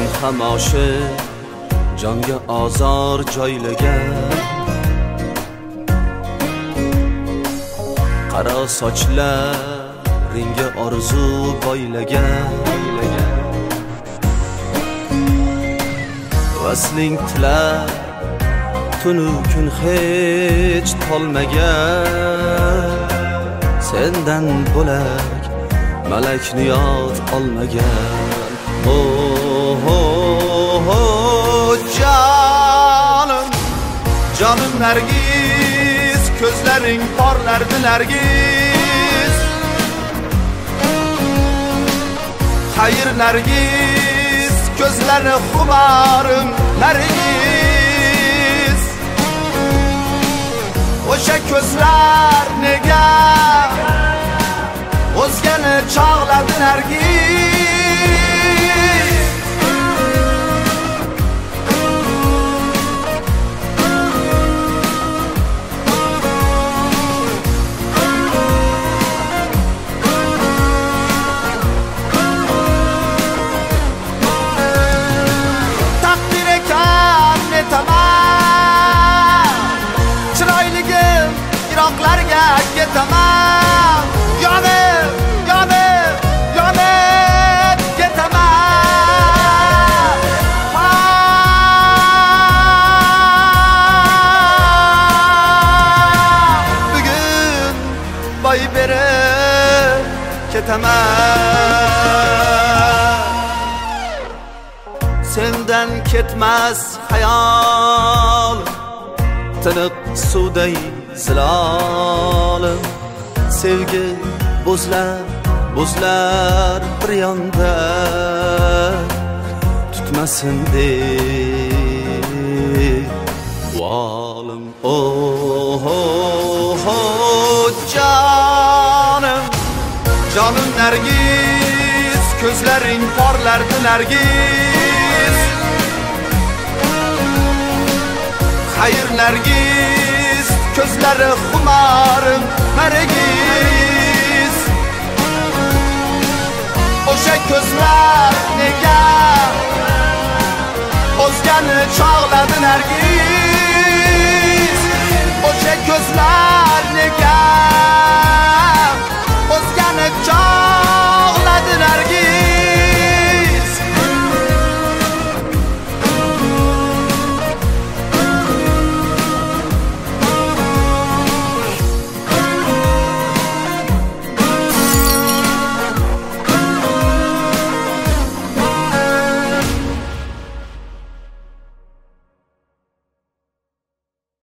tamoshi jonga ozor joylagan. Qaro sochlaringga orzu boylagan. Vasling tilab tunu kun hech tolmagan. Sendan bo'lak malak niyot olmagan. Oh, oh, canım. Canım nergis gözlerin parlardı nergis. Hayır nergis gözleri humarım nergis. O'sha ko'zlar nega o'zgani chog'ladi nargiz boy berib ketaman sendan ketmas hayol tiniq suvday zilolim sevgi bo'zlar bo'zlar bir yonda tutmasin deb volim oh, oh, oh canım nergis ko'zlaring porlardi nergis. Hayır nergis Gözleri xumarım nergis. O'sha ko'zlar nega O'zgani chog'ladi nergis. O'sha ko'zlar nega